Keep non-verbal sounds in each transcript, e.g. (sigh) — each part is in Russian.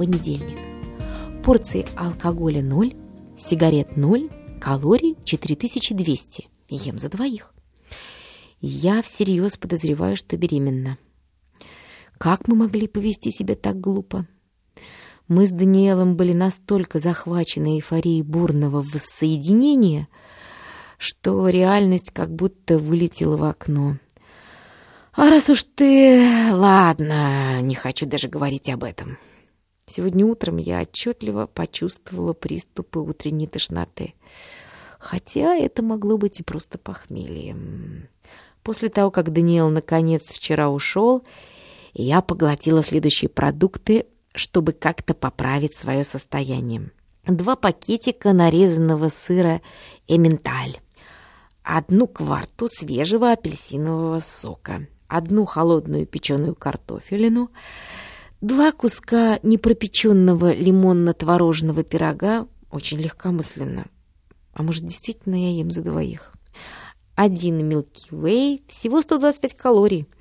Понедельник. Порции алкоголя 0, сигарет 0, калорий 4200. Ем за двоих. Я всерьез подозреваю, что беременна. Как мы могли повести себя так глупо? Мы с Даниэлом были настолько захвачены эйфорией бурного воссоединения, что реальность как будто вылетела в окно. А раз уж ты... Ладно, не хочу даже говорить об этом. Сегодня утром я отчетливо почувствовала приступы утренней тошноты. Хотя это могло быть и просто похмельем. После того, как Даниэл наконец вчера ушел, я поглотила следующие продукты, чтобы как-то поправить свое состояние. Два пакетика нарезанного сыра «Эменталь», одну кварту свежего апельсинового сока, одну холодную печеную картофелину, два куска непропеченного лимонно-творожного пирога, очень легкомысленно. А может, действительно я ем за двоих? Один Milky Way, всего 125 калорий –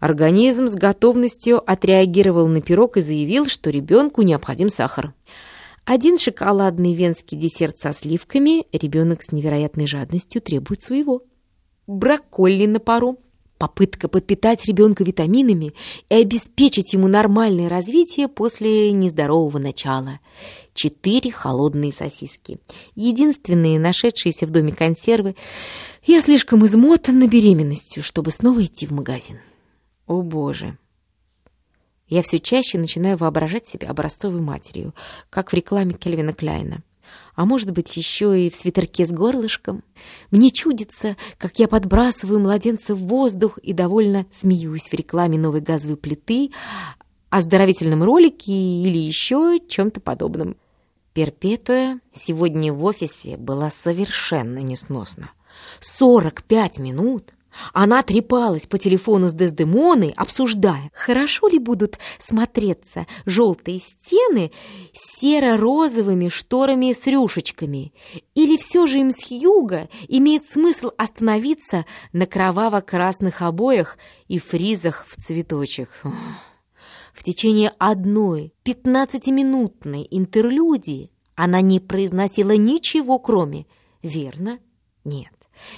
Организм с готовностью отреагировал на пирог и заявил, что ребенку необходим сахар. Один шоколадный венский десерт со сливками ребенок с невероятной жадностью требует своего. Брокколи на пару. Попытка подпитать ребенка витаминами и обеспечить ему нормальное развитие после нездорового начала. Четыре холодные сосиски. Единственные нашедшиеся в доме консервы. Я слишком измотана беременностью, чтобы снова идти в магазин. О боже! Я все чаще начинаю воображать себя образцовой матерью, как в рекламе Кельвина Кляйна. А может быть, еще и в свитерке с горлышком. Мне чудится, как я подбрасываю младенца в воздух и довольно смеюсь в рекламе новой газовой плиты, оздоровительном ролике или еще чем-то подобном. Перпетуя сегодня в офисе была совершенно несносно. 45 минут она трепалась по телефону с Дездемоной, обсуждая, хорошо ли будут смотреться желтые стены с серо-розовыми шторами с рюшечками, или все же им с Хьюга имеет смысл остановиться на кроваво-красных обоях и фризах в цветочек. В течение одной пятнадцатиминутной интерлюдии она не произносила ничего, кроме «верно», «нет»,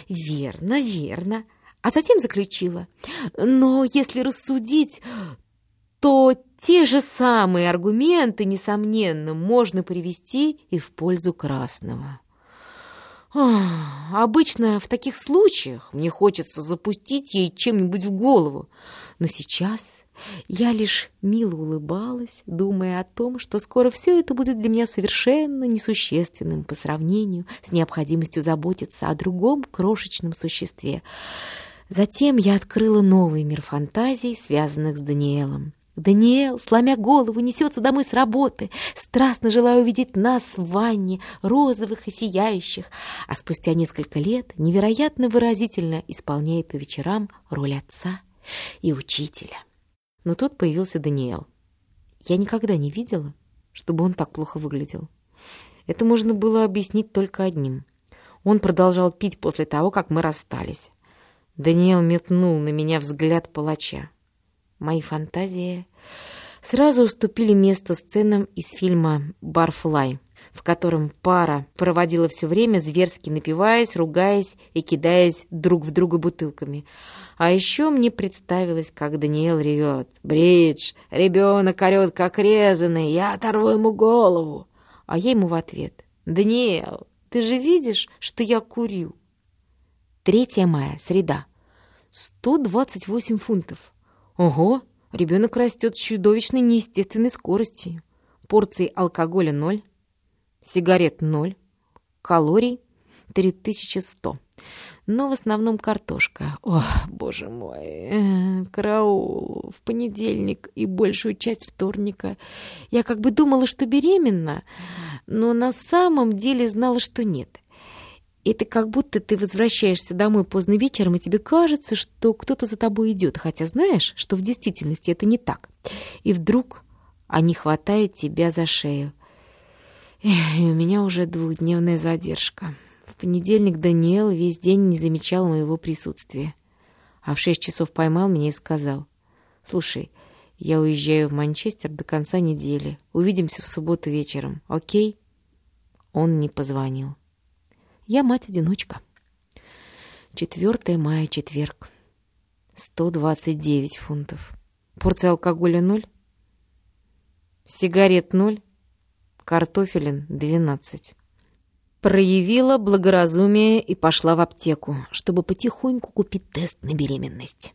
«верно», «верно», а затем заключила. Но если рассудить, то те же самые аргументы, несомненно, можно привести и в пользу красного. Обычно в таких случаях мне хочется запустить ей чем-нибудь в голову, но сейчас я лишь мило улыбалась, думая о том, что скоро все это будет для меня совершенно несущественным по сравнению с необходимостью заботиться о другом крошечном существе — Затем я открыла новый мир фантазий, связанных с Даниэлом. Даниэл, сломя голову, несется домой с работы, страстно желая увидеть нас в ванне, розовых и сияющих, а спустя несколько лет невероятно выразительно исполняет по вечерам роль отца и учителя. Но тут появился Даниэл. Я никогда не видела, чтобы он так плохо выглядел. Это можно было объяснить только одним. Он продолжал пить после того, как мы расстались. Даниэл метнул на меня взгляд палача. Мои фантазии сразу уступили место сценам из фильма «Барфлай», в котором пара проводила все время, зверски напиваясь, ругаясь и кидаясь друг в друга бутылками. А еще мне представилось, как Даниэл ревет. «Бридж, ребенок орет, как резанный, я оторву ему голову!» А я ему в ответ. «Даниэл, ты же видишь, что я курю?» 3 мая, среда. 128 фунтов. Ого, ребенок растет с чудовищной неестественной скоростью. Порции алкоголя 0, сигарет 0, калорий 3100. Но в основном картошка. О, боже мой, э, караул. В понедельник и большую часть вторника. Я как бы думала, что беременна, но на самом деле знала, что нет. Это как будто ты возвращаешься домой поздно вечером, и тебе кажется, что кто-то за тобой идет, хотя знаешь, что в действительности это не так. И вдруг они хватают тебя за шею. И у меня уже двухдневная задержка. В понедельник Даниэл весь день не замечал моего присутствия. А в шесть часов поймал меня и сказал, «Слушай, я уезжаю в Манчестер до конца недели. Увидимся в субботу вечером, окей?» Он не позвонил. Я мать-одиночка. 4 мая, четверг. 129 фунтов. Порция алкоголя ноль. Сигарет ноль. Картофелин 12. Проявила благоразумие и пошла в аптеку, чтобы потихоньку купить тест на беременность.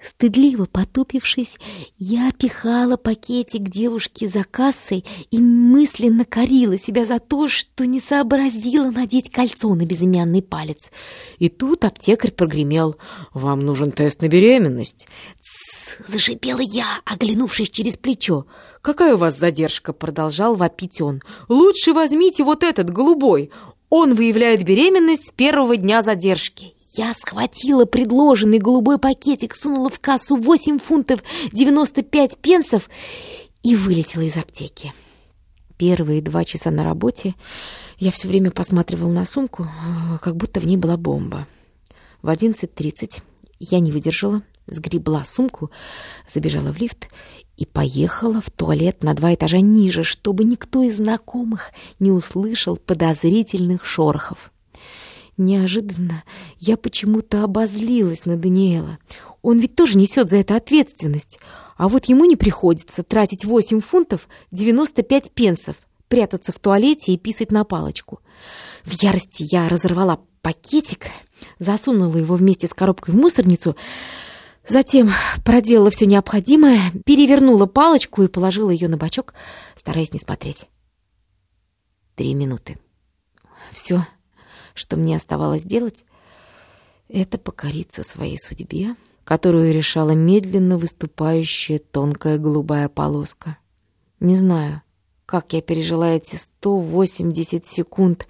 Стыдливо потупившись, я пихала пакетик девушке за кассой и мысленно корила себя за то, что не сообразила надеть кольцо на безымянный палец. И тут аптекарь прогремел. «Вам нужен тест на беременность». «Тссс!» — зашипела я, оглянувшись через плечо. «Какая у вас задержка?» — продолжал вопить он. «Лучше возьмите вот этот, голубой. Он выявляет беременность с первого дня задержки. Я схватила предложенный голубой пакетик, сунула в кассу 8 фунтов 95 пенсов и вылетела из аптеки. Первые два часа на работе я все время посматривала на сумку, как будто в ней была бомба. В 11.30 я не выдержала, сгребла сумку, забежала в лифт и поехала в туалет на два этажа ниже, чтобы никто из знакомых не услышал подозрительных шорохов. Неожиданно я почему-то обозлилась на Даниэла. Он ведь тоже несет за это ответственность. А вот ему не приходится тратить 8 фунтов 95 пенсов, прятаться в туалете и писать на палочку. В ярости я разорвала пакетик, засунула его вместе с коробкой в мусорницу, затем проделала все необходимое, перевернула палочку и положила ее на бачок, стараясь не смотреть. Три минуты. Все, что мне оставалось делать, это покориться своей судьбе, которую решала медленно выступающая тонкая голубая полоска. Не знаю, как я пережила эти 180 секунд.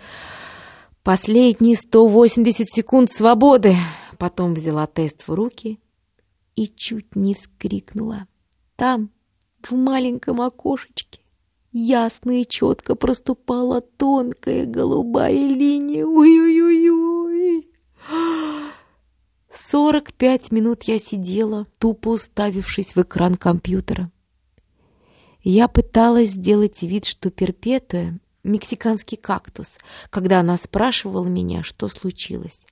Последние 180 секунд свободы. Потом взяла тест в руки и чуть не вскрикнула. Там, в маленьком окошечке, ясно и четко проступала тонкая голубая линия. Ой-ой-ой-ой! Сорок пять минут я сидела, тупо уставившись в экран компьютера. Я пыталась сделать вид, что Перпетуя — мексиканский кактус, когда она спрашивала меня, что случилось.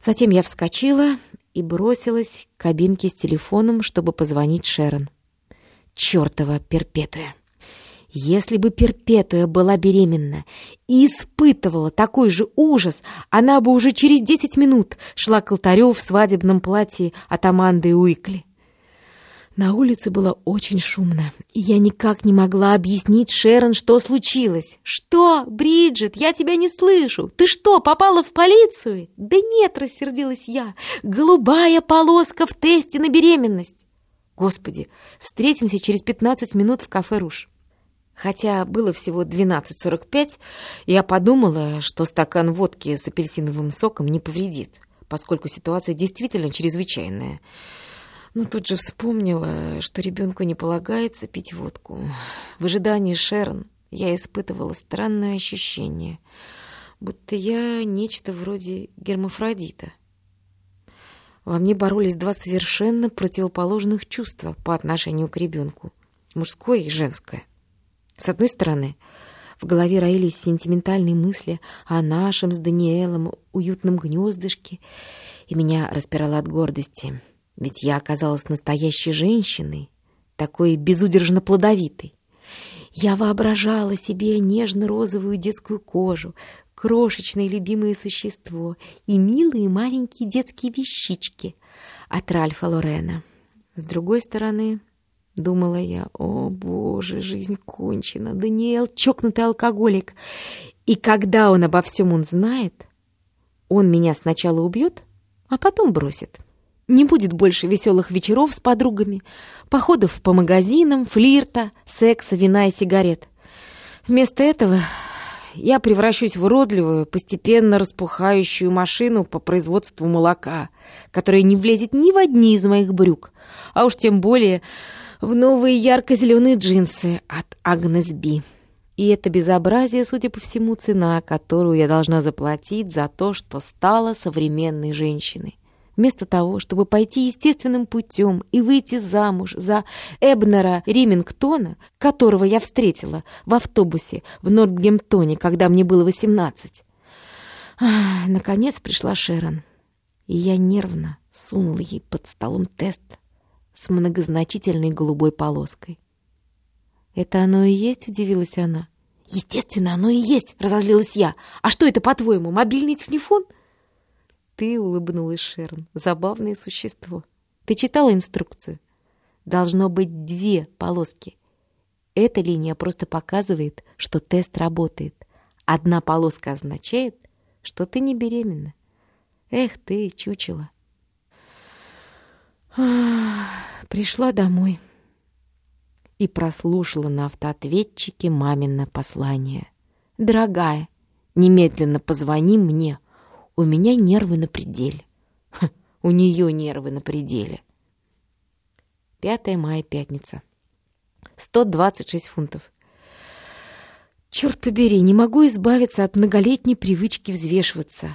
Затем я вскочила и бросилась к кабинке с телефоном, чтобы позвонить Шерон. Чёртова Перпетуя! Если бы Перпетуя была беременна и испытывала такой же ужас, она бы уже через десять минут шла к алтарю в свадебном платье от Аманды Уикли. На улице было очень шумно, и я никак не могла объяснить Шерон, что случилось. «Что, Бриджит, я тебя не слышу! Ты что, попала в полицию?» «Да нет», — рассердилась я, — «голубая полоска в тесте на беременность». «Господи, встретимся через пятнадцать минут в кафе «Руж». Хотя было всего 12.45, я подумала, что стакан водки с апельсиновым соком не повредит, поскольку ситуация действительно чрезвычайная. Но тут же вспомнила, что ребенку не полагается пить водку. В ожидании Шерон я испытывала странное ощущение, будто я нечто вроде гермафродита. Во мне боролись два совершенно противоположных чувства по отношению к ребенку — мужское и женское. С одной стороны, в голове роились сентиментальные мысли о нашем с Даниэлом уютном гнездышке, и меня распирало от гордости, ведь я оказалась настоящей женщиной, такой безудержно плодовитой. Я воображала себе нежно-розовую детскую кожу, крошечное любимое существо и милые маленькие детские вещички от Ральфа Лорена. С другой стороны, Думала я, о боже, жизнь кончена, Даниэл чокнутый алкоголик. И когда он обо всем он знает, он меня сначала убьет, а потом бросит. Не будет больше веселых вечеров с подругами, походов по магазинам, флирта, секса, вина и сигарет. Вместо этого я превращусь в уродливую, постепенно распухающую машину по производству молока, которая не влезет ни в одни из моих брюк, а уж тем более в новые ярко-зеленые джинсы от Агнес Би. И это безобразие, судя по всему, цена, которую я должна заплатить за то, что стала современной женщиной. Вместо того, чтобы пойти естественным путем и выйти замуж за Эбнера Римингтона, которого я встретила в автобусе в Нортгемптоне, когда мне было восемнадцать. Наконец пришла Шерон, и я нервно сунула ей под столом тест с многозначительной голубой полоской. «Это оно и есть?» — удивилась она. «Естественно, оно и есть!» — разозлилась я. «А что это, по-твоему, мобильный телефон?» ты, улыбнулась Шерн. Забавное существо. Ты читала инструкцию? Должно быть две полоски. Эта линия просто показывает, что тест работает. Одна полоска означает, что ты не беременна. Эх ты, чучело. Пришла домой и прослушала на автоответчике мамино послание. «Дорогая, немедленно позвони мне. У меня нервы на пределе. Ха, у нее нервы на пределе. 5 мая, пятница. 126 фунтов. Черт побери, не могу избавиться от многолетней привычки взвешиваться.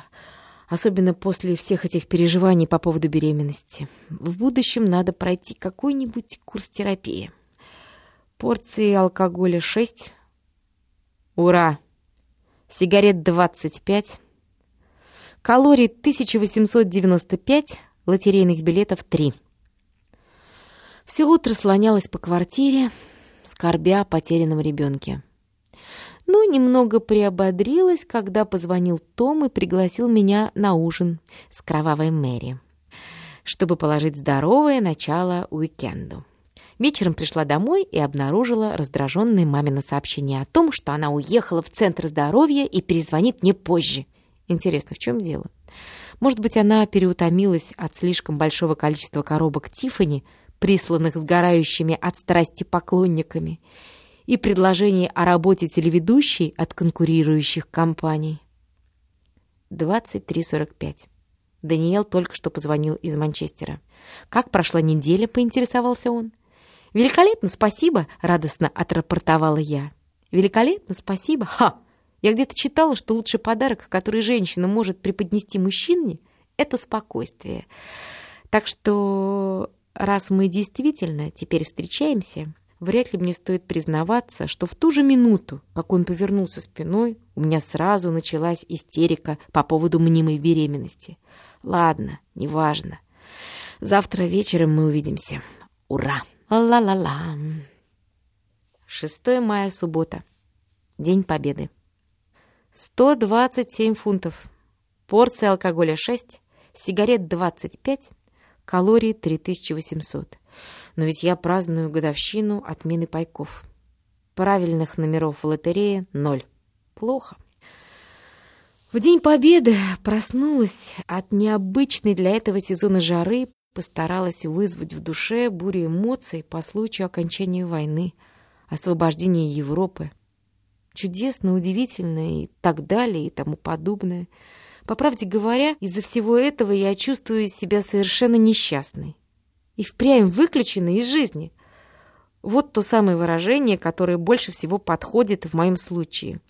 Особенно после всех этих переживаний по поводу беременности. В будущем надо пройти какой-нибудь курс терапии. Порции алкоголя 6. Ура! Сигарет 25. Калорий 1895, лотерейных билетов 3. Все утро слонялась по квартире, скорбя о потерянном ребенке. Но немного приободрилась, когда позвонил Том и пригласил меня на ужин с кровавой Мэри, чтобы положить здоровое начало уикенду. Вечером пришла домой и обнаружила раздраженное мамино сообщение о том, что она уехала в Центр здоровья и перезвонит мне позже. Интересно, в чем дело? Может быть, она переутомилась от слишком большого количества коробок Тифани, присланных сгорающими от страсти поклонниками, и предложений о работе телеведущей от конкурирующих компаний. 23.45. Даниэл только что позвонил из Манчестера. «Как прошла неделя?» — поинтересовался он. «Великолепно, спасибо!» — радостно отрапортовала я. «Великолепно, спасибо! Ха! Я где-то читала, что лучший подарок, который женщина может преподнести мужчине, это спокойствие. Так что, раз мы действительно теперь встречаемся, вряд ли мне стоит признаваться, что в ту же минуту, как он повернулся спиной, у меня сразу началась истерика по поводу мнимой беременности. Ладно, неважно. Завтра вечером мы увидимся. Ура! Ла-ла-ла! 6 мая, суббота. День Победы. 127 фунтов. Порция алкоголя 6, сигарет 25, калорий 3800. Но ведь я праздную годовщину отмены пайков. Правильных номеров в лотерее – ноль. Плохо. В День Победы проснулась от необычной для этого сезона жары, постаралась вызвать в душе бурю эмоций по случаю окончания войны, освобождения Европы – чудесно, удивительно и так далее и тому подобное. По правде говоря, из-за всего этого я чувствую себя совершенно несчастной и впрямь выключенной из жизни. Вот то самое выражение, которое больше всего подходит в моем случае.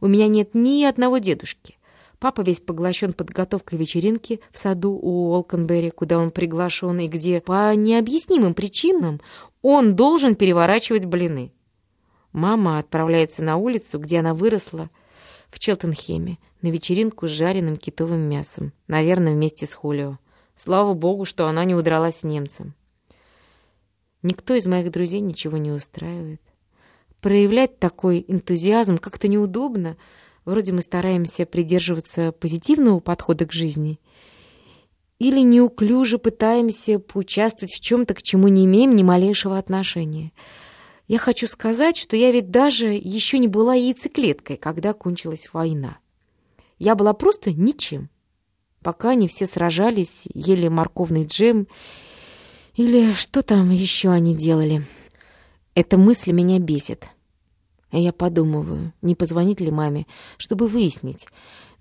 У меня нет ни одного дедушки. Папа весь поглощен подготовкой вечеринки в саду у Олкенберри, куда он приглашен, и где по необъяснимым причинам он должен переворачивать блины. Мама отправляется на улицу, где она выросла, в Челтенхеме, на вечеринку с жареным китовым мясом, наверное, вместе с Хулио. Слава богу, что она не удрала с немцем. Никто из моих друзей ничего не устраивает. Проявлять такой энтузиазм как-то неудобно. Вроде мы стараемся придерживаться позитивного подхода к жизни. Или неуклюже пытаемся поучаствовать в чем-то, к чему не имеем ни малейшего отношения — я хочу сказать, что я ведь даже еще не была яйцеклеткой, когда кончилась война. Я была просто ничем. Пока они все сражались, ели морковный джем или что там еще они делали. Эта мысль меня бесит. А я подумываю, не позвонить ли маме, чтобы выяснить,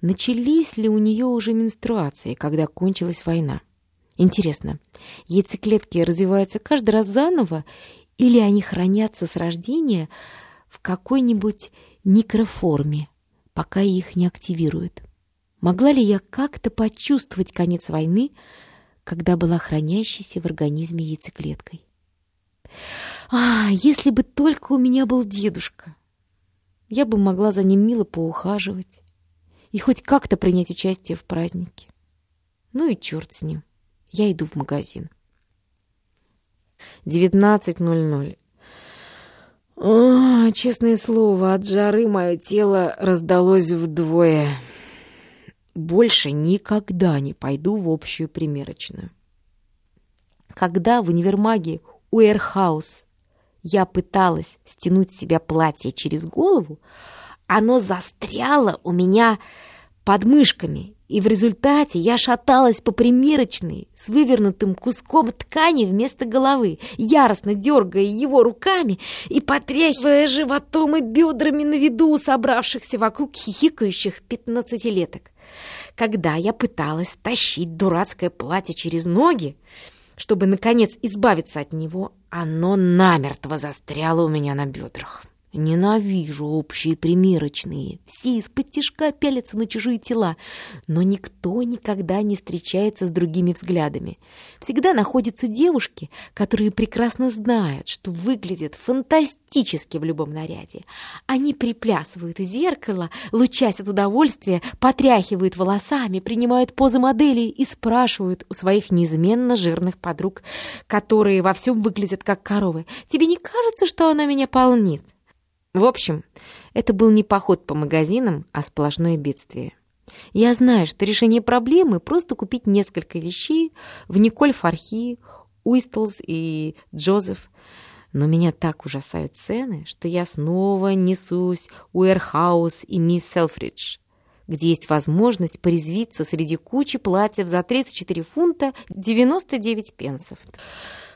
начались ли у нее уже менструации, когда кончилась война. Интересно, яйцеклетки развиваются каждый раз заново или они хранятся с рождения в какой-нибудь микроформе, пока их не активируют. Могла ли я как-то почувствовать конец войны, когда была хранящейся в организме яйцеклеткой. А, если бы только у меня был дедушка! Я бы могла за ним мило поухаживать и хоть как-то принять участие в празднике. Ну и черт с ним. Я иду в магазин. 19.00. О, честное слово, от жары мое тело раздалось вдвое. Больше никогда не пойду в общую примерочную. Когда в универмаге Уэрхаус я пыталась стянуть себе платье через голову, оно застряло у меня под мышками, и в результате я шаталась по примерочной с вывернутым куском ткани вместо головы, яростно дергая его руками и потряхивая животом и бедрами на виду собравшихся вокруг хихикающих пятнадцатилеток. Когда я пыталась тащить дурацкое платье через ноги, чтобы, наконец, избавиться от него, оно намертво застряло у меня на бедрах. Ненавижу общие примерочные. Все из-под тяжка пялятся на чужие тела, но никто никогда не встречается с другими взглядами. Всегда находятся девушки, которые прекрасно знают, что выглядят фантастически в любом наряде. Они приплясывают зеркало, лучась от удовольствия, потряхивают волосами, принимают позы моделей и спрашивают у своих неизменно жирных подруг, которые во всем выглядят как коровы, «Тебе не кажется, что она меня полнит?» В общем, это был не поход по магазинам, а сплошное бедствие. Я знаю, что решение проблемы – просто купить несколько вещей в Николь Фархи, Уистлс и Джозеф. Но меня так ужасают цены, что я снова несусь у Эрхаус и мисс Селфридж, где есть возможность порезвиться среди кучи платьев за 34 фунта 99 пенсов.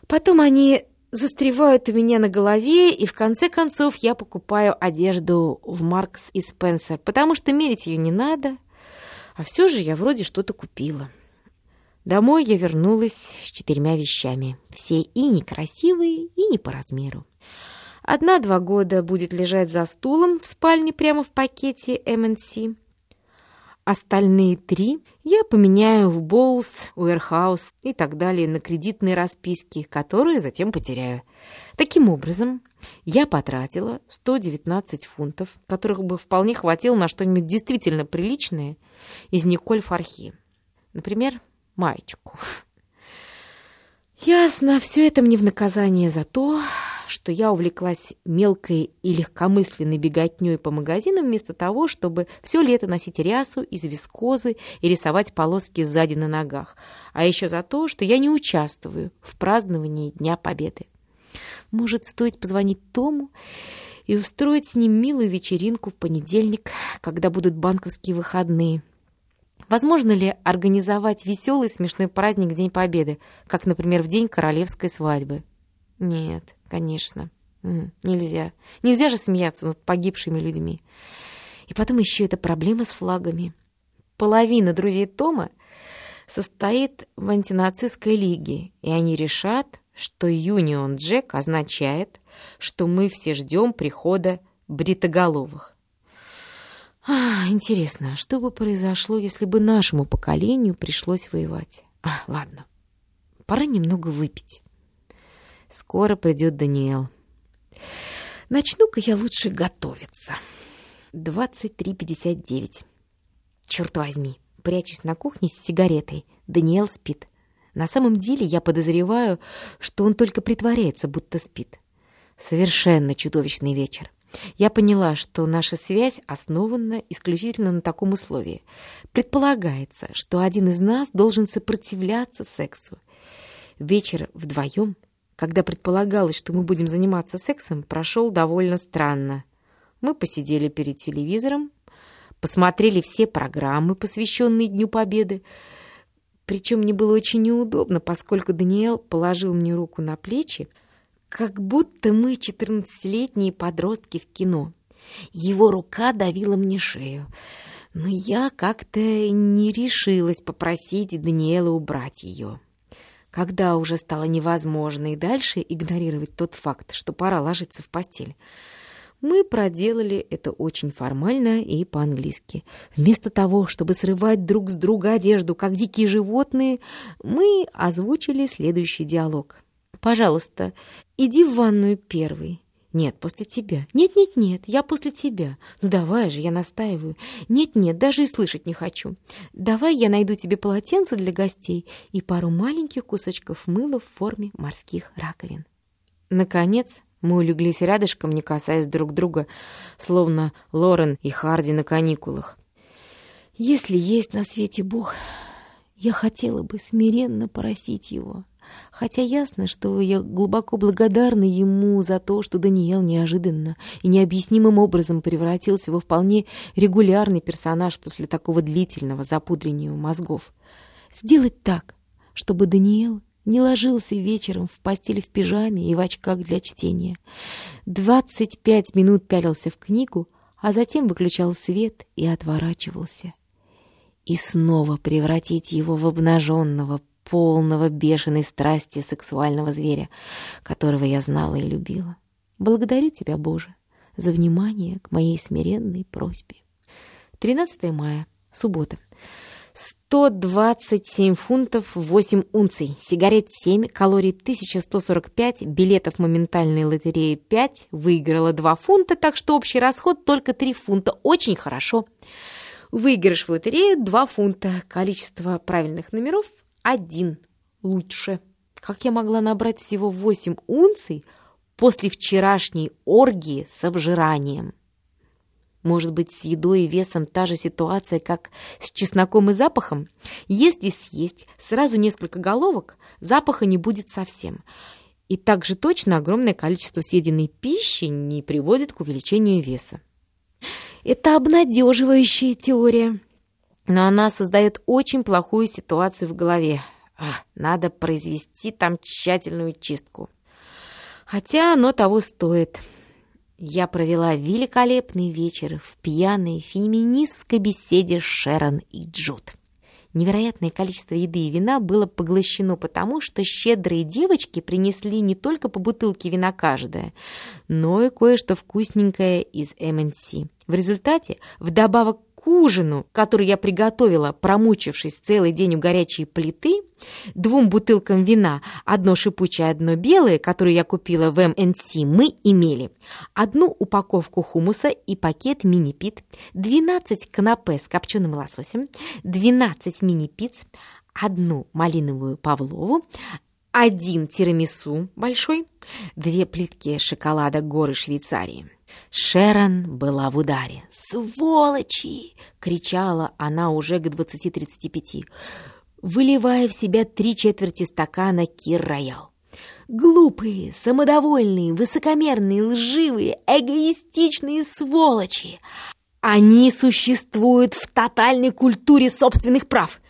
Потом они застревают у меня на голове, и в конце концов я покупаю одежду в Маркс и Спенсер, потому что мерить ее не надо, а все же я вроде что-то купила. Домой я вернулась с четырьмя вещами, все и некрасивые, и не по размеру. Одна-два года будет лежать за стулом в спальне прямо в пакете МНС, Остальные три я поменяю в Болс, Уэрхаус и так далее на кредитные расписки, которые затем потеряю. Таким образом, я потратила 119 фунтов, которых бы вполне хватило на что-нибудь действительно приличное из Николь Фархи. Например, маечку. (laughs) Ясно, все это мне в наказание за то, что я увлеклась мелкой и легкомысленной беготней по магазинам вместо того, чтобы все лето носить рясу из вискозы и рисовать полоски сзади на ногах, а еще за то, что я не участвую в праздновании Дня Победы. Может, стоит позвонить Тому и устроить с ним милую вечеринку в понедельник, когда будут банковские выходные. Возможно ли организовать веселый смешной праздник День Победы, как, например, в день королевской свадьбы? Нет, конечно. Нельзя. Нельзя же смеяться над погибшими людьми. И потом еще эта проблема с флагами. Половина друзей Тома состоит в антинацистской лиге, и они решат, что Юнион Джек означает, что мы все ждем прихода бритоголовых. А, интересно, что бы произошло, если бы нашему поколению пришлось воевать? А, ладно, пора немного выпить. Скоро придет Даниэл. Начну-ка я лучше готовиться. 23.59. Черт возьми, прячусь на кухне с сигаретой. Даниэл спит. На самом деле я подозреваю, что он только притворяется, будто спит. Совершенно чудовищный вечер. Я поняла, что наша связь основана исключительно на таком условии. Предполагается, что один из нас должен сопротивляться сексу. Вечер вдвоем когда предполагалось, что мы будем заниматься сексом, прошел довольно странно. Мы посидели перед телевизором, посмотрели все программы, посвященные Дню Победы. Причем мне было очень неудобно, поскольку Даниэл положил мне руку на плечи, как будто мы четырнадцатилетние подростки в кино. Его рука давила мне шею, но я как-то не решилась попросить Даниэла убрать ее когда уже стало невозможно и дальше игнорировать тот факт, что пора ложиться в постель. Мы проделали это очень формально и по-английски. Вместо того, чтобы срывать друг с друга одежду, как дикие животные, мы озвучили следующий диалог. «Пожалуйста, иди в ванную первый». «Нет, после тебя». «Нет-нет-нет, я после тебя». «Ну давай же, я настаиваю». «Нет-нет, даже и слышать не хочу». «Давай я найду тебе полотенце для гостей и пару маленьких кусочков мыла в форме морских раковин». Наконец, мы улеглись рядышком, не касаясь друг друга, словно Лорен и Харди на каникулах. Если есть на свете Бог, я хотела бы смиренно просить его. Хотя ясно, что я глубоко благодарна ему за то, что Даниэл неожиданно и необъяснимым образом превратился во вполне регулярный персонаж после такого длительного запудрения мозгов. Сделать так, чтобы Даниэл не ложился вечером в постель в пижаме и в очках для чтения. Двадцать пять минут пялился в книгу, а затем выключал свет и отворачивался. И снова превратить его в обнаженного, полного бешеной страсти сексуального зверя, которого я знала и любила. Благодарю тебя, Боже, за внимание к моей смиренной просьбе. 13 мая, суббота. 127 фунтов 8 унций, сигарет 7, калорий 1145, билетов моментальной лотереи 5, выиграла 2 фунта, так что общий расход только 3 фунта. Очень хорошо. Выигрыш в лотерее 2 фунта, количество правильных номеров 1. Лучше. Как я могла набрать всего 8 унций после вчерашней оргии с обжиранием? Может быть, с едой и весом та же ситуация, как с чесноком и запахом? Если съесть сразу несколько головок, запаха не будет совсем. И также точно огромное количество съеденной пищи не приводит к увеличению веса. Это обнадеживающая теория, но она создает очень плохую ситуацию в голове. Ах, надо произвести там тщательную чистку. Хотя оно того стоит. Я провела великолепный вечер в пьяной феминистской беседе Шерон и Джуд. Невероятное количество еды и вина было поглощено потому, что щедрые девочки принесли не только по бутылке вина каждая, но и кое-что вкусненькое из МНС. В результате, вдобавок ужину, который я приготовила, промучившись целый день у горячей плиты, двум бутылкам вина, одно шипучее, одно белое, которое я купила в МНС, мы имели одну упаковку хумуса и пакет мини-пит, 12 канапе с копченым лососем, 12 мини-пиц, одну малиновую павлову, один тирамису большой, две плитки шоколада горы Швейцарии. Шерон была в ударе. «Сволочи!» — кричала она уже к 20-35, выливая в себя три четверти стакана кир-роял. «Глупые, самодовольные, высокомерные, лживые, эгоистичные сволочи! Они существуют в тотальной культуре собственных прав!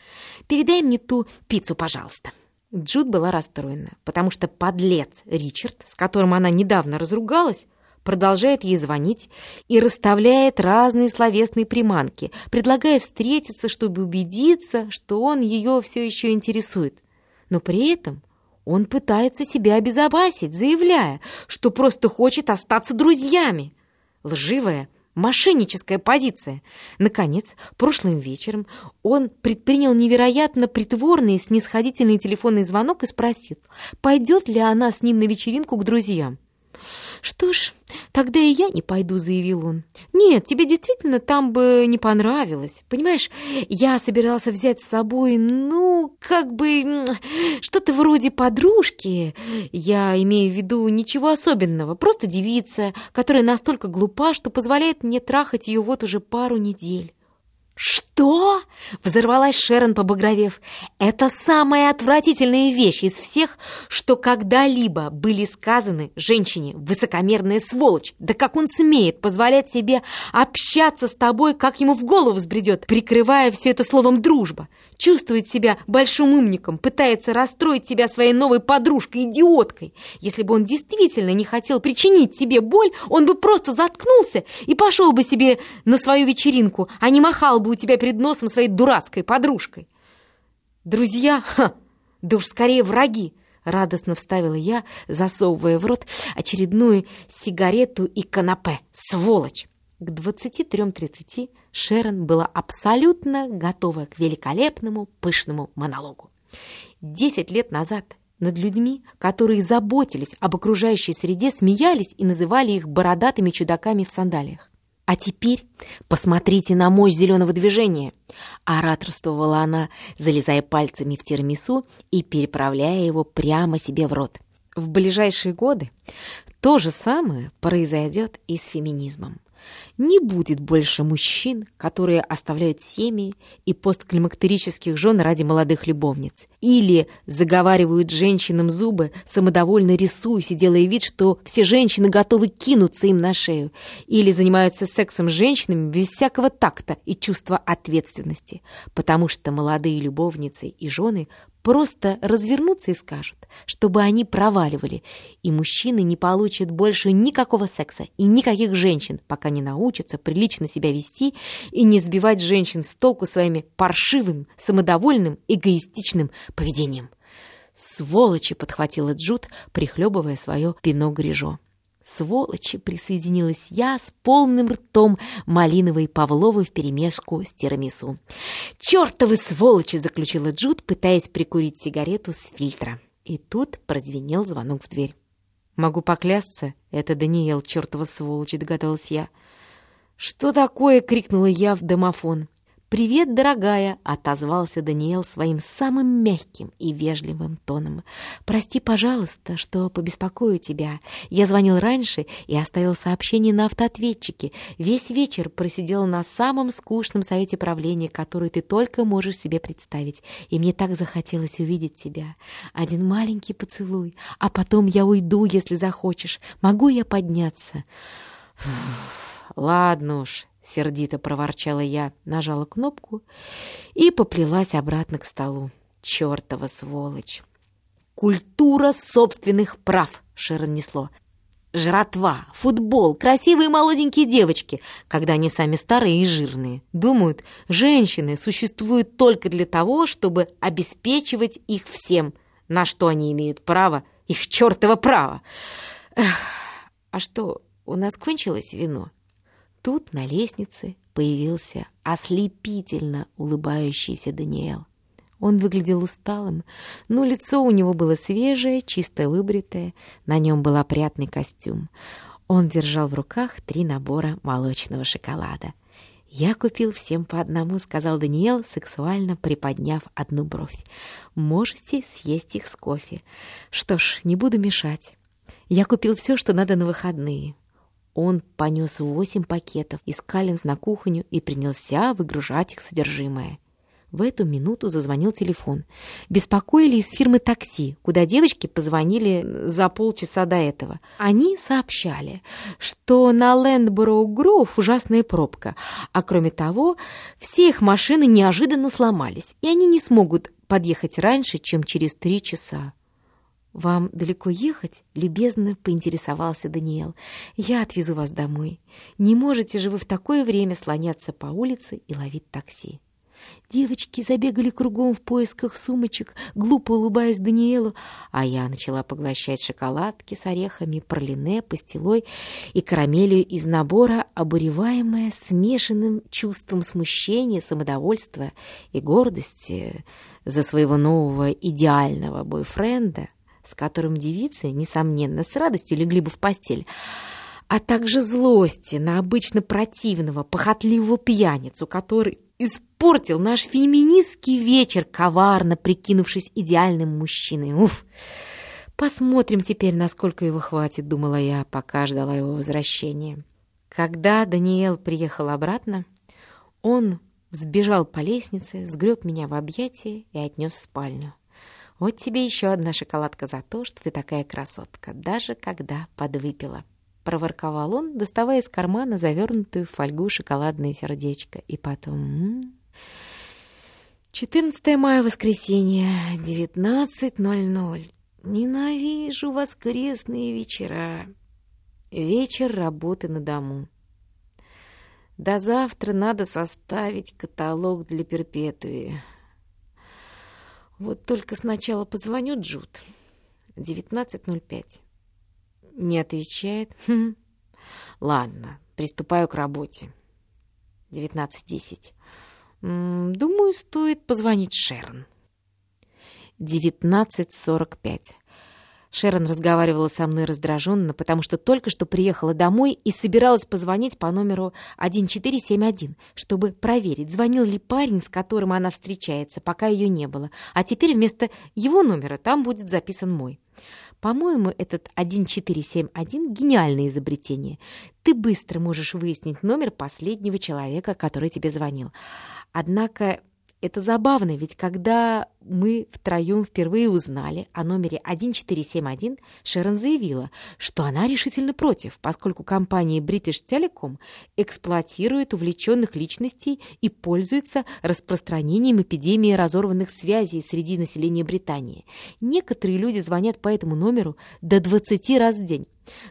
Передай мне ту пиццу, пожалуйста!» Джуд была расстроена, потому что подлец Ричард, с которым она недавно разругалась, продолжает ей звонить и расставляет разные словесные приманки, предлагая встретиться, чтобы убедиться, что он ее все еще интересует. Но при этом он пытается себя обезопасить, заявляя, что просто хочет остаться друзьями. Лживая, мошенническая позиция. Наконец, прошлым вечером он предпринял невероятно притворный и снисходительный телефонный звонок и спросил, пойдет ли она с ним на вечеринку к друзьям. «Что ж, тогда и я не пойду», — заявил он. «Нет, тебе действительно там бы не понравилось. Понимаешь, я собирался взять с собой, ну, как бы, что-то вроде подружки. Я имею в виду ничего особенного, просто девица, которая настолько глупа, что позволяет мне трахать ее вот уже пару недель». «Что?» — взорвалась Шерон, побагровев. «Это самая отвратительная вещь из всех, что когда-либо были сказаны женщине, высокомерная сволочь. Да как он смеет позволять себе общаться с тобой, как ему в голову взбредет, прикрывая все это словом «дружба». Чувствует себя большим умником, пытается расстроить тебя своей новой подружкой, идиоткой. Если бы он действительно не хотел причинить тебе боль, он бы просто заткнулся и пошел бы себе на свою вечеринку, а не махал бы у тебя перед носом своей дурацкой подружкой. Друзья, ха, да уж скорее враги, Радостно вставила я, засовывая в рот очередную сигарету и канапе. Сволочь! К 23.30 Шерон была абсолютно готова к великолепному, пышному монологу. Десять лет назад над людьми, которые заботились об окружающей среде, смеялись и называли их бородатыми чудаками в сандалиях. А теперь посмотрите на мощь зеленого движения. Ораторствовала она, залезая пальцами в термису и переправляя его прямо себе в рот. В ближайшие годы то же самое произойдет и с феминизмом. Не будет больше мужчин, которые оставляют семьи и постклимактерических жен ради молодых любовниц. Или заговаривают женщинам зубы, самодовольно рисуясь и делая вид, что все женщины готовы кинуться им на шею. Или занимаются сексом с женщинами без всякого такта и чувства ответственности. Потому что молодые любовницы и жены просто развернутся и скажут, чтобы они проваливали, и мужчины не получат больше никакого секса и никаких женщин, пока не научатся прилично себя вести и не сбивать женщин с толку своими паршивым, самодовольным, эгоистичным поведением. «Сволочи!» — подхватила Джуд, прихлебывая свое пино-грижо. Сволочи, присоединилась я с полным ртом малиновой павловой вперемешку с тирамису. «Чертовы сволочи!» — заключила Джуд, пытаясь прикурить сигарету с фильтра. И тут прозвенел звонок в дверь. «Могу поклясться, это Даниэл, чертова сволочь!» — догадалась я. «Что такое?» — крикнула я в домофон. «Привет, дорогая!» — отозвался Даниэл своим самым мягким и вежливым тоном. «Прости, пожалуйста, что побеспокою тебя. Я звонил раньше и оставил сообщение на автоответчике. Весь вечер просидел на самом скучном совете правления, который ты только можешь себе представить. И мне так захотелось увидеть тебя. Один маленький поцелуй, а потом я уйду, если захочешь. Могу я подняться?» «Ладно уж», Сердито проворчала я, нажала кнопку и поплелась обратно к столу. Чёртова сволочь! Культура собственных прав, Шерон несло. Жратва, футбол, красивые молоденькие девочки, когда они сами старые и жирные. Думают, женщины существуют только для того, чтобы обеспечивать их всем. На что они имеют право? Их чертово право! Эх, а что, у нас кончилось вино? Тут на лестнице появился ослепительно улыбающийся Даниэл. Он выглядел усталым, но лицо у него было свежее, чисто выбритое, на нем был опрятный костюм. Он держал в руках три набора молочного шоколада. «Я купил всем по одному», — сказал Даниэл, сексуально приподняв одну бровь. «Можете съесть их с кофе. Что ж, не буду мешать. Я купил все, что надо на выходные. Он понес восемь пакетов из Каллинс на кухню и принялся выгружать их содержимое. В эту минуту зазвонил телефон. Беспокоили из фирмы такси, куда девочки позвонили за полчаса до этого. Они сообщали, что на Лэндбороу Гроув ужасная пробка, а кроме того, все их машины неожиданно сломались, и они не смогут подъехать раньше, чем через три часа. «Вам далеко ехать?» — любезно поинтересовался Даниэл. «Я отвезу вас домой. Не можете же вы в такое время слоняться по улице и ловить такси?» Девочки забегали кругом в поисках сумочек, глупо улыбаясь Даниэлу, а я начала поглощать шоколадки с орехами, пролине, пастилой и карамелью из набора, обуреваемая смешанным чувством смущения, самодовольства и гордости за своего нового идеального бойфренда, с которым девицы, несомненно, с радостью легли бы в постель, а также злости на обычно противного, похотливого пьяницу, который испортил наш феминистский вечер, коварно прикинувшись идеальным мужчиной. Уф! Посмотрим теперь, насколько его хватит, думала я, пока ждала его возвращения. Когда Даниэл приехал обратно, он сбежал по лестнице, сгреб меня в объятия и отнес в спальню. Вот тебе еще одна шоколадка за то, что ты такая красотка, даже когда подвыпила. Проворковал он, доставая из кармана завернутую в фольгу шоколадное сердечко. И потом... 14 мая, воскресенье, 19.00. Ненавижу воскресные вечера. Вечер работы на дому. До завтра надо составить каталог для перпетуи. Вот только сначала позвоню Джуд. 19.05. Не отвечает. Хм. (laughs) Ладно, приступаю к работе. 19.10. Думаю, стоит позвонить Шерон. 19.45. Шерон разговаривала со мной раздраженно, потому что только что приехала домой и собиралась позвонить по номеру 1471, чтобы проверить, звонил ли парень, с которым она встречается, пока ее не было. А теперь вместо его номера там будет записан мой. По-моему, этот 1471 – гениальное изобретение. Ты быстро можешь выяснить номер последнего человека, который тебе звонил. Однако это забавно, ведь когда мы втроем впервые узнали о номере 1471, Шерон заявила, что она решительно против, поскольку компания British Telecom эксплуатирует увлеченных личностей и пользуется распространением эпидемии разорванных связей среди населения Британии. Некоторые люди звонят по этому номеру до 20 раз в день.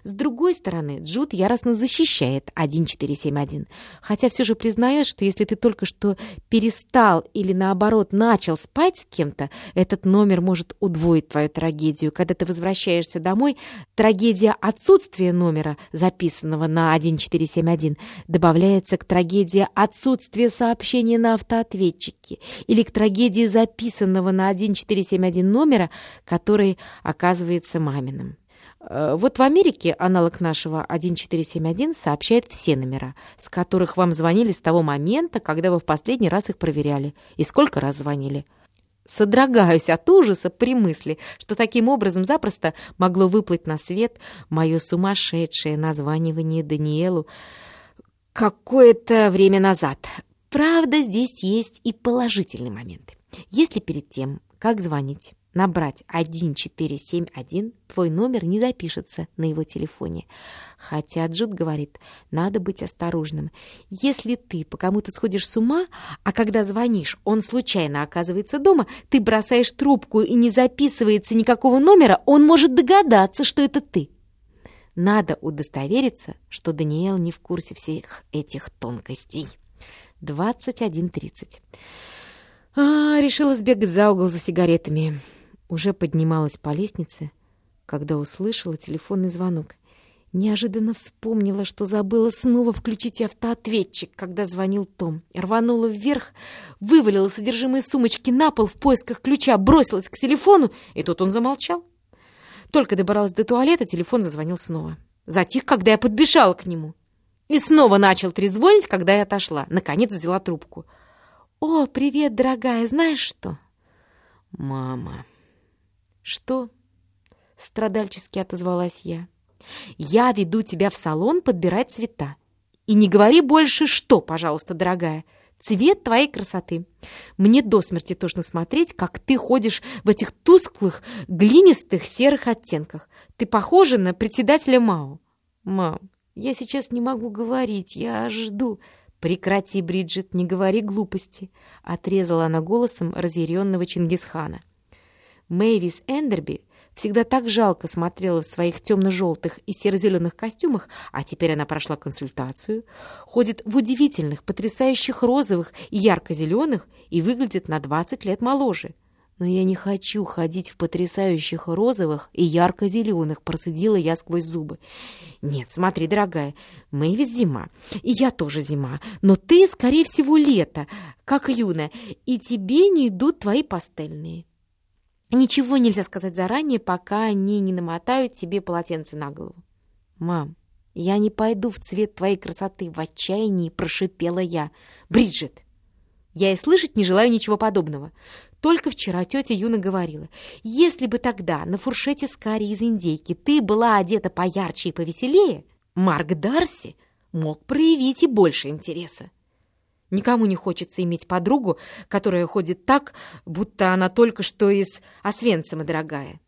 С другой стороны, Джуд яростно защищает 1471, хотя все же признает, что если ты только что перестал или наоборот начал спать с кем-то, этот номер может удвоить твою трагедию. Когда ты возвращаешься домой, трагедия отсутствия номера, записанного на 1471, добавляется к трагедии отсутствия сообщения на автоответчике или к трагедии записанного на 1471 номера, который оказывается маминым. Э, вот в Америке аналог нашего 1471 сообщает все номера, с которых вам звонили с того момента, когда вы в последний раз их проверяли, и сколько раз звонили. Содрогаюсь от ужаса при мысли, что таким образом запросто могло выплыть на свет мое сумасшедшее названивание Даниэлу какое-то время назад. Правда, здесь есть и положительные моменты. Если перед тем, как звонить, набрать 1471, твой номер не запишется на его телефоне. Хотя Джуд говорит, надо быть осторожным. Если ты по кому-то сходишь с ума, а когда звонишь, он случайно оказывается дома, ты бросаешь трубку и не записывается никакого номера, он может догадаться, что это ты. Надо удостовериться, что Даниэл не в курсе всех этих тонкостей. 21.30. А, решила сбегать за угол за сигаретами. Уже поднималась по лестнице, когда услышала телефонный звонок. Неожиданно вспомнила, что забыла снова включить автоответчик, когда звонил Том. Рванула вверх, вывалила содержимое сумочки на пол в поисках ключа, бросилась к телефону, и тут он замолчал. Только добралась до туалета, телефон зазвонил снова. Затих, когда я подбежала к нему. И снова начал трезвонить, когда я отошла. Наконец взяла трубку. «О, привет, дорогая, знаешь что?» «Мама...» «Что?» — страдальчески отозвалась я. «Я веду тебя в салон подбирать цвета. И не говори больше «что», пожалуйста, дорогая. Цвет твоей красоты. Мне до смерти тошно смотреть, как ты ходишь в этих тусклых, глинистых серых оттенках. Ты похожа на председателя МАО. Мам, я сейчас не могу говорить, я жду. Прекрати, Бриджит, не говори глупости, отрезала она голосом разъяренного Чингисхана. Мэйвис Эндерби всегда так жалко смотрела в своих темно-желтых и серо-зеленых костюмах, а теперь она прошла консультацию, ходит в удивительных, потрясающих розовых и ярко-зеленых и выглядит на 20 лет моложе. «Но я не хочу ходить в потрясающих розовых и ярко-зеленых», процедила я сквозь зубы. «Нет, смотри, дорогая, Мэйвис зима, и я тоже зима, но ты, скорее всего, лето, как Юна, и тебе не идут твои пастельные». Ничего нельзя сказать заранее, пока они не намотают тебе полотенце на голову. «Мам, я не пойду в цвет твоей красоты», — в отчаянии прошипела я. «Бриджит!» Я и слышать не желаю ничего подобного. Только вчера тетя Юна говорила, если бы тогда на фуршете с карри из индейки ты была одета поярче и повеселее, Марк Дарси мог проявить и больше интереса. Никому не хочется иметь подругу, которая ходит так, будто она только что из Освенцима, дорогая.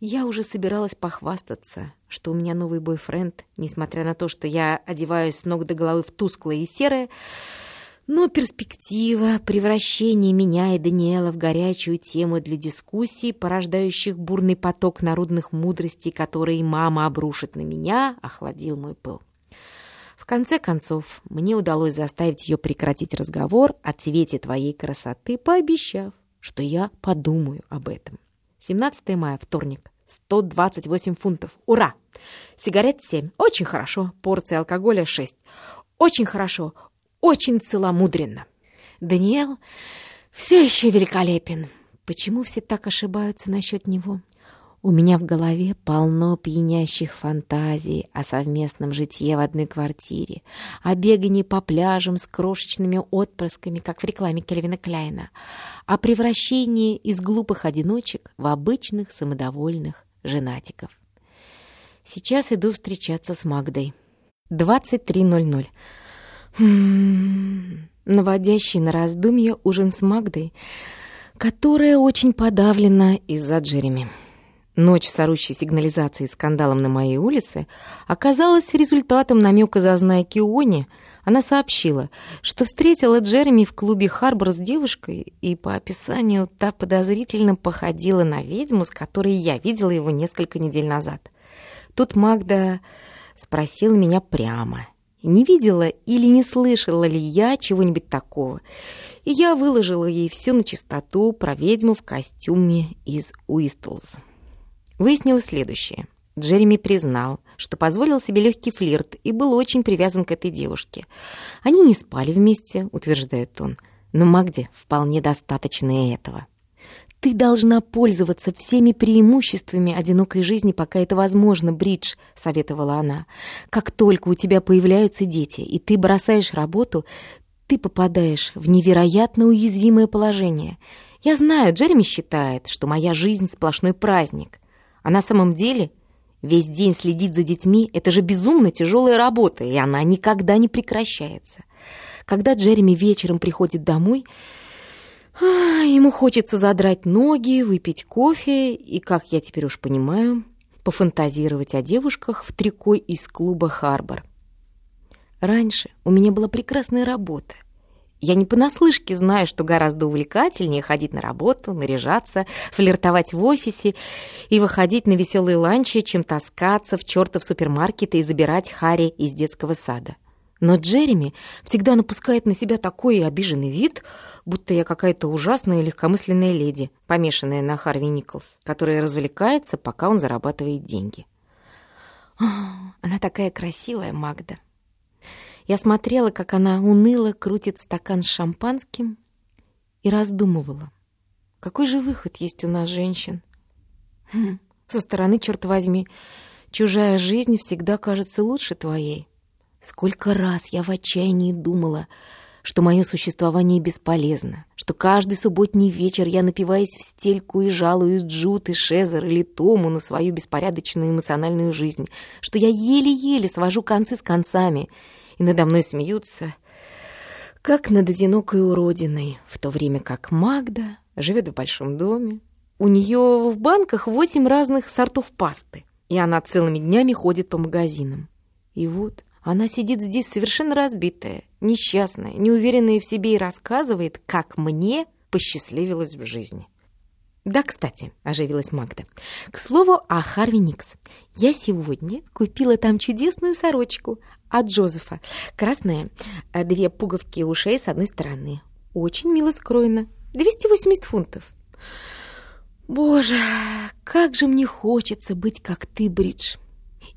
Я уже собиралась похвастаться, что у меня новый бойфренд, несмотря на то, что я одеваюсь с ног до головы в тусклое и серое, но перспектива превращения меня и Даниэла в горячую тему для дискуссий, порождающих бурный поток народных мудростей, которые мама обрушит на меня, охладил мой пыл. В конце концов, мне удалось заставить ее прекратить разговор о цвете твоей красоты, пообещав, что я подумаю об этом. 17 мая, вторник, 128 фунтов. Ура! Сигарет 7. Очень хорошо. Порция алкоголя 6. Очень хорошо. Очень целомудренно. Даниэл все еще великолепен. Почему все так ошибаются насчет него? У меня в голове полно пьянящих фантазий о совместном житье в одной квартире, о бегании по пляжам с крошечными отпрысками, как в рекламе Кельвина Кляйна, о превращении из глупых одиночек в обычных самодовольных женатиков. Сейчас иду встречаться с Магдой. 23.00. Хм, наводящий на раздумье ужин с Магдой, которая очень подавлена из-за Джереми. Ночь с орущей сигнализацией и скандалом на моей улице оказалась результатом намека зазнайки Они. Она сообщила, что встретила Джереми в клубе «Харбор» с девушкой, и по описанию та подозрительно походила на ведьму, с которой я видела его несколько недель назад. Тут Магда спросила меня прямо, не видела или не слышала ли я чего-нибудь такого, и я выложила ей все на чистоту про ведьму в костюме из Уистлз. Выяснилось следующее. Джереми признал, что позволил себе легкий флирт и был очень привязан к этой девушке. Они не спали вместе, утверждает он, но Магде вполне достаточно и этого. «Ты должна пользоваться всеми преимуществами одинокой жизни, пока это возможно, Бридж», — советовала она. «Как только у тебя появляются дети, и ты бросаешь работу, ты попадаешь в невероятно уязвимое положение. Я знаю, Джереми считает, что моя жизнь — сплошной праздник. А на самом деле весь день следить за детьми – это же безумно тяжелая работа, и она никогда не прекращается. Когда Джереми вечером приходит домой, ему хочется задрать ноги, выпить кофе и, как я теперь уж понимаю, пофантазировать о девушках в трико из клуба «Харбор». Раньше у меня была прекрасная работа – я не понаслышке знаю, что гораздо увлекательнее ходить на работу, наряжаться, флиртовать в офисе и выходить на веселые ланчи, чем таскаться в чертов супермаркет и забирать Харри из детского сада. Но Джереми всегда напускает на себя такой обиженный вид, будто я какая-то ужасная легкомысленная леди, помешанная на Харви Николс, которая развлекается, пока он зарабатывает деньги. она такая красивая, Магда. Я смотрела, как она уныло крутит стакан с шампанским и раздумывала. Какой же выход есть у нас, женщин? Хм, со стороны, черт возьми, чужая жизнь всегда кажется лучше твоей. Сколько раз я в отчаянии думала, что мое существование бесполезно, что каждый субботний вечер я напиваюсь в стельку и жалуюсь Джут и Шезер или Тому на свою беспорядочную эмоциональную жизнь, что я еле-еле свожу концы с концами — и надо мной смеются, как над одинокой уродиной, в то время как Магда живет в большом доме. У нее в банках восемь разных сортов пасты, и она целыми днями ходит по магазинам. И вот она сидит здесь совершенно разбитая, несчастная, неуверенная в себе и рассказывает, как мне посчастливилось в жизни. «Да, кстати», — оживилась Магда. «К слову о Харви Никс. Я сегодня купила там чудесную сорочку от Джозефа. Красная, э, две пуговки ушей с одной стороны. Очень мило скроена. 280 фунтов. Боже, как же мне хочется быть как ты, Бридж.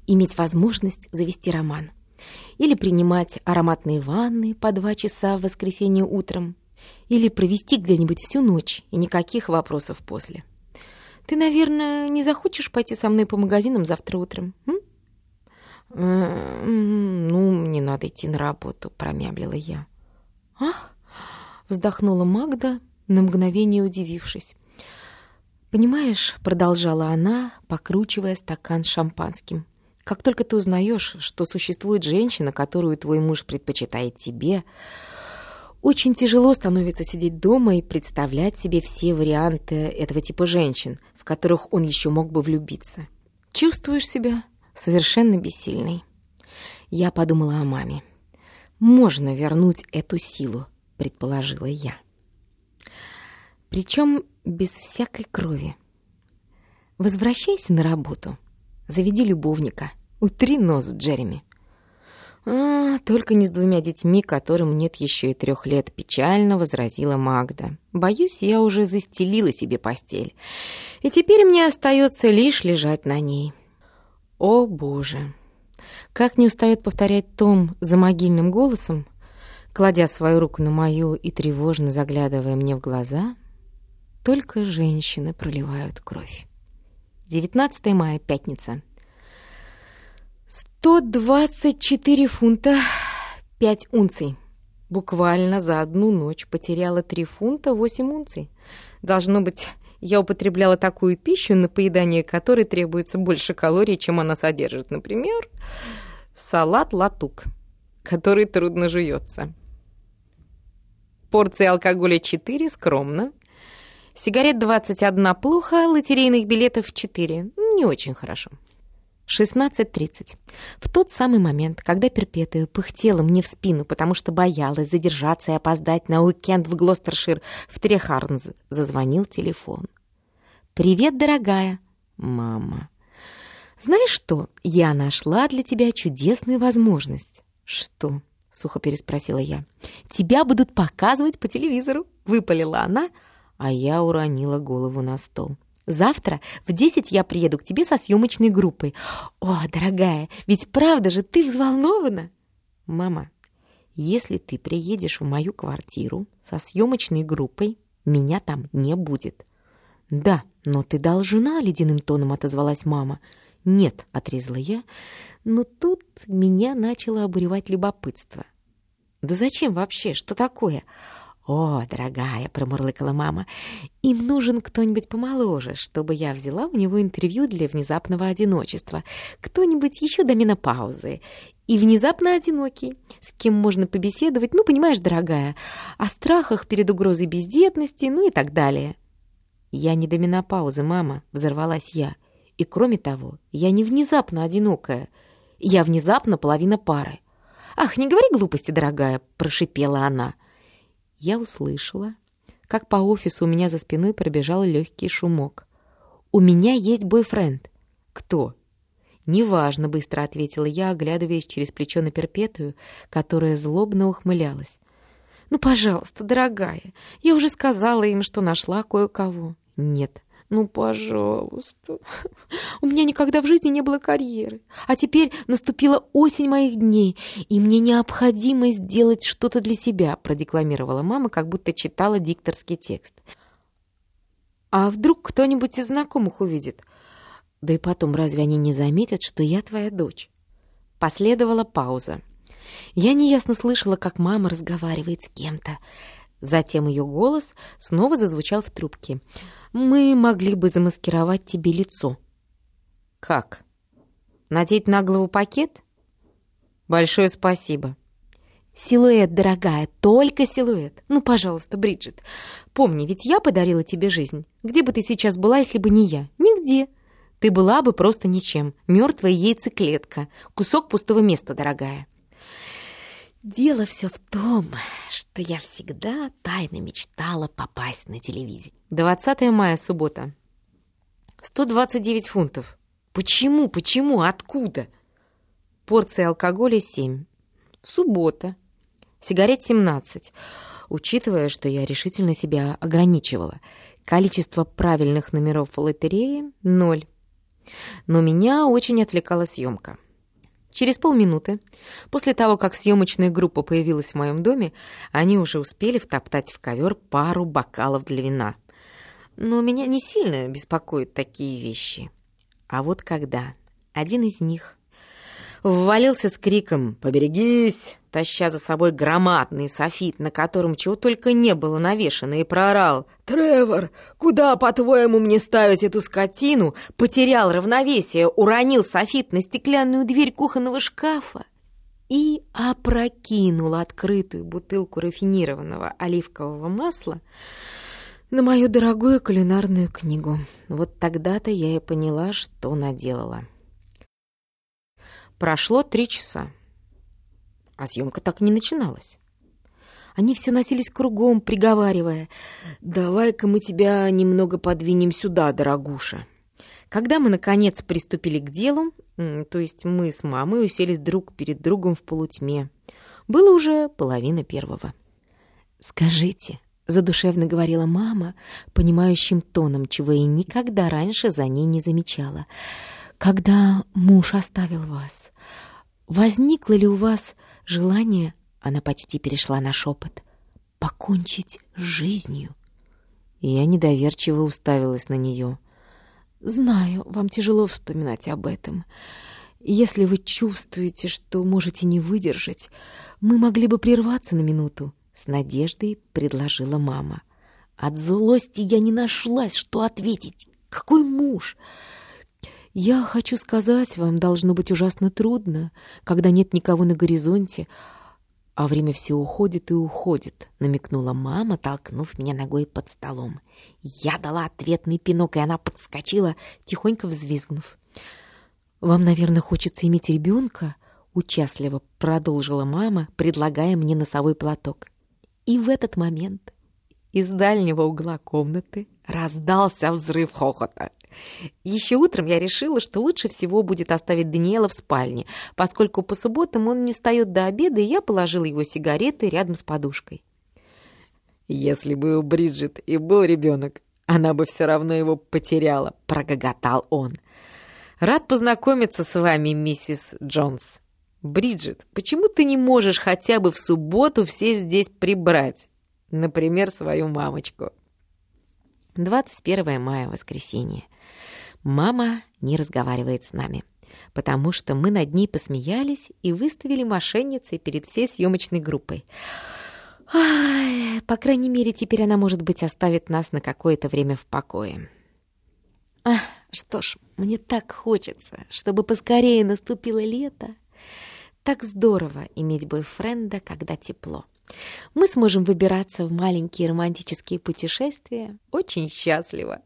Иметь возможность завести роман. Или принимать ароматные ванны по два часа в воскресенье утром или провести где-нибудь всю ночь и никаких вопросов после. Ты, наверное, не захочешь пойти со мной по магазинам завтра утром? М? «Ну, мне надо идти на работу», — промямлила я. «Ах!» — вздохнула Магда, на мгновение удивившись. «Понимаешь», — продолжала она, покручивая стакан шампанским, «как только ты узнаешь, что существует женщина, которую твой муж предпочитает тебе, очень тяжело становится сидеть дома и представлять себе все варианты этого типа женщин, в которых он еще мог бы влюбиться. Чувствуешь себя совершенно бессильной. Я подумала о маме. «Можно вернуть эту силу», — предположила я. Причем без всякой крови. Возвращайся на работу, заведи любовника, утри нос Джереми. А, только не с двумя детьми, которым нет еще и трех лет, печально возразила Магда. Боюсь, я уже застелила себе постель. И теперь мне остается лишь лежать на ней. О, Боже! Как не устает повторять Том за могильным голосом, кладя свою руку на мою и тревожно заглядывая мне в глаза, только женщины проливают кровь. 19 мая, пятница. 124 фунта 5 унций. Буквально за одну ночь потеряла 3 фунта 8 унций. Должно быть, я употребляла такую пищу, на поедание которой требуется больше калорий, чем она содержит. Например, салат-латук, который трудно жуется. Порции алкоголя 4 скромно. Сигарет 21 плохо, лотерейных билетов 4 не очень хорошо. 16.30. В тот самый момент, когда Перпетуя пыхтела мне в спину, потому что боялась задержаться и опоздать на уикенд в Глостершир в Трехарнс, зазвонил телефон. «Привет, дорогая!» «Мама!» «Знаешь что? Я нашла для тебя чудесную возможность». «Что?» — сухо переспросила я. «Тебя будут показывать по телевизору», — выпалила она, а я уронила голову на стол. Завтра в десять я приеду к тебе со съемочной группой. О, дорогая, ведь правда же ты взволнована? Мама, если ты приедешь в мою квартиру со съемочной группой, меня там не будет. Да, но ты должна, ледяным тоном отозвалась мама. Нет, отрезала я, но тут меня начало обуревать любопытство. Да зачем вообще? Что такое? «О, дорогая», — промурлыкала мама, — «им нужен кто-нибудь помоложе, чтобы я взяла у него интервью для внезапного одиночества, кто-нибудь еще до менопаузы, и внезапно одинокий, с кем можно побеседовать, ну, понимаешь, дорогая, о страхах перед угрозой бездетности, ну и так далее». «Я не до менопаузы, мама», — взорвалась я. «И кроме того, я не внезапно одинокая, я внезапно половина пары». «Ах, не говори глупости, дорогая», — прошипела она я услышала, как по офису у меня за спиной пробежал легкий шумок. «У меня есть бойфренд». «Кто?» «Неважно», — быстро ответила я, оглядываясь через плечо на перпетую, которая злобно ухмылялась. «Ну, пожалуйста, дорогая, я уже сказала им, что нашла кое-кого». «Нет, ну, пожалуйста. (laughs) У меня никогда в жизни не было карьеры. А теперь наступила осень моих дней, и мне необходимо сделать что-то для себя, продекламировала мама, как будто читала дикторский текст. А вдруг кто-нибудь из знакомых увидит? Да и потом, разве они не заметят, что я твоя дочь? Последовала пауза. Я неясно слышала, как мама разговаривает с кем-то. Затем ее голос снова зазвучал в трубке. «Мы могли бы замаскировать тебе лицо». «Как? Надеть на голову пакет?» «Большое спасибо». «Силуэт, дорогая, только силуэт. Ну, пожалуйста, Бриджит, помни, ведь я подарила тебе жизнь. Где бы ты сейчас была, если бы не я? Нигде. Ты была бы просто ничем. Мертвая яйцеклетка. Кусок пустого места, дорогая». Дело все в том, что я всегда тайно мечтала попасть на телевизор. 20 мая, суббота. 129 фунтов. Почему, почему, откуда? Порция алкоголя 7. Суббота. Сигарет 17. Учитывая, что я решительно себя ограничивала. Количество правильных номеров в лотерее – ноль. Но меня очень отвлекала съемка. Через полминуты, после того, как съемочная группа появилась в моем доме, они уже успели втоптать в ковер пару бокалов для вина. Но меня не сильно беспокоят такие вещи. А вот когда один из них ввалился с криком «Поберегись!», таща за собой громадный софит, на котором чего только не было навешано, и проорал «Тревор, куда, по-твоему, мне ставить эту скотину?» Потерял равновесие, уронил софит на стеклянную дверь кухонного шкафа и опрокинул открытую бутылку рафинированного оливкового масла на мою дорогую кулинарную книгу. Вот тогда-то я и поняла, что наделала. Прошло три часа, а съемка так и не начиналась. Они все носились кругом, приговаривая, «Давай-ка мы тебя немного подвинем сюда, дорогуша». Когда мы, наконец, приступили к делу, То есть мы с мамой уселись друг перед другом в полутьме. Было уже половина первого. «Скажите», — задушевно говорила мама, понимающим тоном, чего я никогда раньше за ней не замечала, «когда муж оставил вас, возникло ли у вас желание, она почти перешла на шепот, покончить с жизнью?» И я недоверчиво уставилась на нее. Знаю, вам тяжело вспоминать об этом. Если вы чувствуете, что можете не выдержать, мы могли бы прерваться на минуту, с надеждой предложила мама. От злости я не нашлась, что ответить. Какой муж? Я хочу сказать, вам должно быть ужасно трудно, когда нет никого на горизонте, а время все уходит и уходит, намекнула мама, толкнув меня ногой под столом. Я дала ответный пинок, и она подскочила, тихонько взвизгнув. «Вам, наверное, хочется иметь ребенка?» Участливо продолжила мама, предлагая мне носовой платок. И в этот момент из дальнего угла комнаты раздался взрыв хохота. Еще утром я решила, что лучше всего будет оставить Даниэла в спальне, поскольку по субботам он не встает до обеда, и я положила его сигареты рядом с подушкой. «Если бы у Бриджит и был ребенок, она бы все равно его потеряла», — прогоготал он. «Рад познакомиться с вами, миссис Джонс. Бриджит, почему ты не можешь хотя бы в субботу все здесь прибрать? Например, свою мамочку». 21 мая, воскресенье. Мама не разговаривает с нами, потому что мы над ней посмеялись и выставили мошенницей перед всей съемочной группой. Ай, по крайней мере, теперь она, может быть, оставит нас на какое-то время в покое. Ах, что ж, мне так хочется, чтобы поскорее наступило лето. Так здорово иметь бойфренда, когда тепло. Мы сможем выбираться в маленькие романтические путешествия. Очень счастливо.